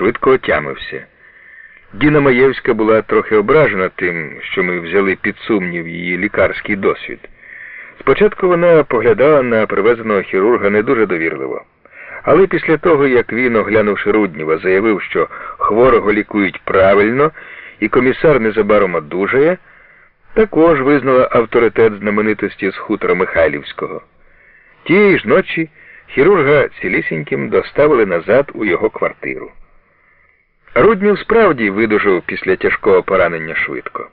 швидко отямився. Діна Маєвська була трохи ображена тим, що ми взяли під сумнів її лікарський досвід. Спочатку вона поглядала на привезеного хірурга не дуже довірливо. Але після того, як він, оглянувши Рудніва, заявив, що хворого лікують правильно, і комісар незабаром одужає, також визнала авторитет знаменитості з хутора Михайлівського. Тієї ж ночі хірурга цілісіньким доставили назад у його квартиру. Руднів справді видужав після тяжкого поранення швидко.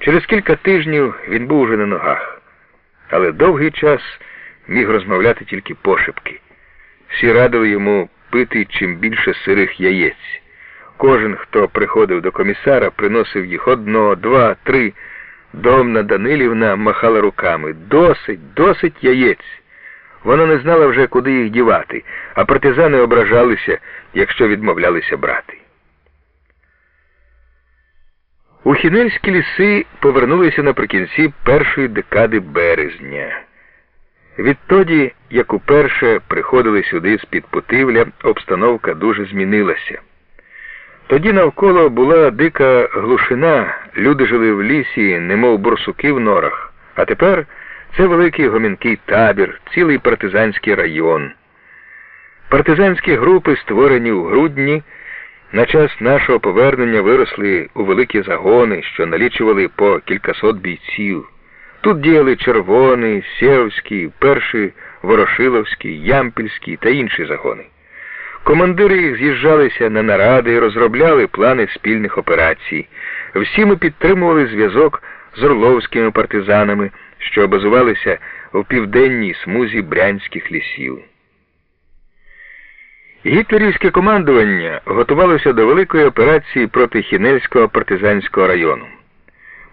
Через кілька тижнів він був уже на ногах, але довгий час міг розмовляти тільки пошепки. Всі радили йому пити чим більше сирих яєць. Кожен, хто приходив до комісара, приносив їх одно, два, три. Домна Данилівна махала руками. Досить, досить яєць. Вона не знала вже, куди їх дівати, а партизани ображалися, якщо відмовлялися брати. У Хінельські ліси повернулися наприкінці першої декади березня. Відтоді, як уперше приходили сюди з-під Путивля, обстановка дуже змінилася. Тоді навколо була дика глушина, люди жили в лісі, немов борсуки в норах, а тепер це великий гомінкий табір, цілий партизанський район. Партизанські групи, створені у грудні, на час нашого повернення виросли у великі загони, що налічували по кількасот бійців. Тут діяли Червоний, Сєвський, Перший, Ворошиловський, Ямпільський та інші загони. Командири з'їжджалися на наради і розробляли плани спільних операцій. Всі ми підтримували зв'язок з орловськими партизанами, що базувалися у південній смузі брянських лісів. Гітлерівське командування готувалося до великої операції проти Хінельського партизанського району.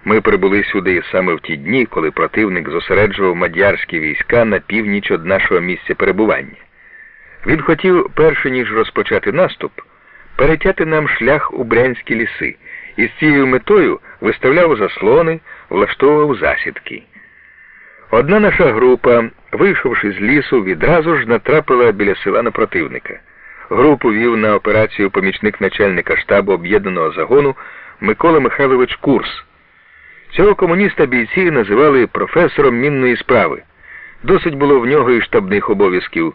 Ми прибули сюди саме в ті дні, коли противник зосереджував мадярські війська на північ від нашого місця перебування. Він хотів, перше ніж розпочати наступ, перетяти нам шлях у брянські ліси і з цією метою виставляв заслони, влаштовував засідки. Одна наша група, вийшовши з лісу, відразу ж натрапила біля села на противника. Групу вів на операцію помічник начальника штабу об'єднаного загону Микола Михайлович Курс. Цього комуніста бійці називали професором мінної справи. Досить було в нього і штабних обов'язків,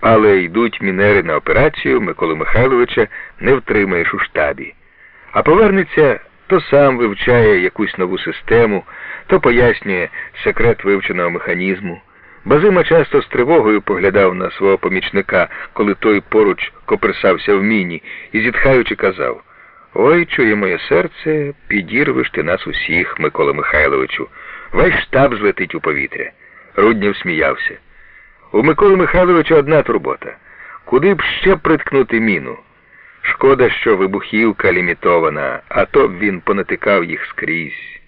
але йдуть мінери на операцію Миколи Михайловича не втримаєш у штабі. А повернеться, то сам вивчає якусь нову систему, то пояснює секрет вивченого механізму. Базима часто з тривогою поглядав на свого помічника, коли той поруч коперсався в міні, і зітхаючи казав Ой, чує моє серце, підірвиш ти нас усіх, Микола Михайловичу. Весь штаб злетить у повітря. Руднів сміявся. У Миколи Михайловича одна турбота. Куди б ще приткнути міну? Шкода, що вибухівка лімітована, а то б він понатикав їх скрізь.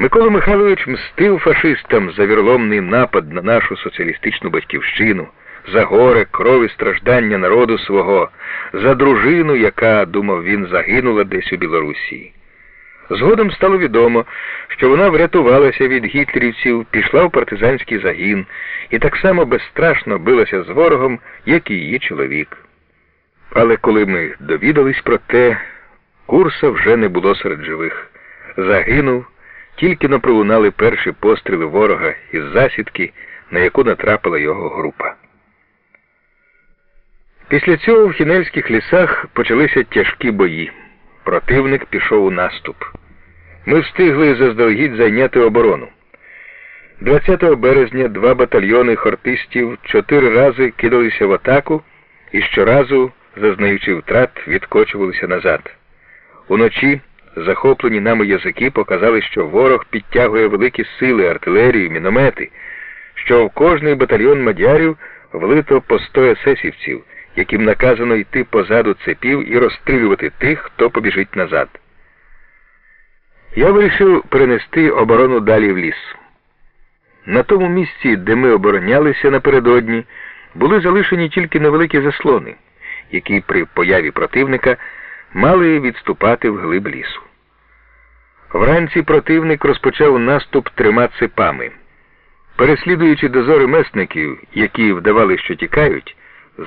Микола Михайлович мстив фашистам за вірломний напад на нашу соціалістичну батьківщину, за горе, кров і страждання народу свого, за дружину, яка, думав він, загинула десь у Білорусі. Згодом стало відомо, що вона врятувалася від гітлерівців, пішла в партизанський загін і так само безстрашно билася з ворогом, як і її чоловік. Але коли ми довідались про те, курса вже не було серед живих. Загинув, тільки напролунали перші постріли ворога із засідки, на яку натрапила його група. Після цього в хінельських лісах почалися тяжкі бої. Противник пішов у наступ. Ми встигли заздалегідь зайняти оборону. 20 березня два батальйони хортистів чотири рази кидалися в атаку і щоразу, зазнаючи втрат, відкочувалися назад. Уночі захоплені нами язики показали, що ворог підтягує великі сили, артилерію, міномети, що в кожний батальйон мадярів влито по сто есесівців, яким наказано йти позаду цепів і розстрілювати тих, хто побіжить назад. Я вирішив перенести оборону далі в ліс. На тому місці, де ми оборонялися напередодні, були залишені тільки невеликі заслони, які при появі противника мали відступати в глиб лісу. Вранці противник розпочав наступ трьома цепами. Переслідуючи дозори месників, які вдавали, що тікають,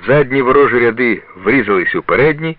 задні ворожі ряди врізались у передні,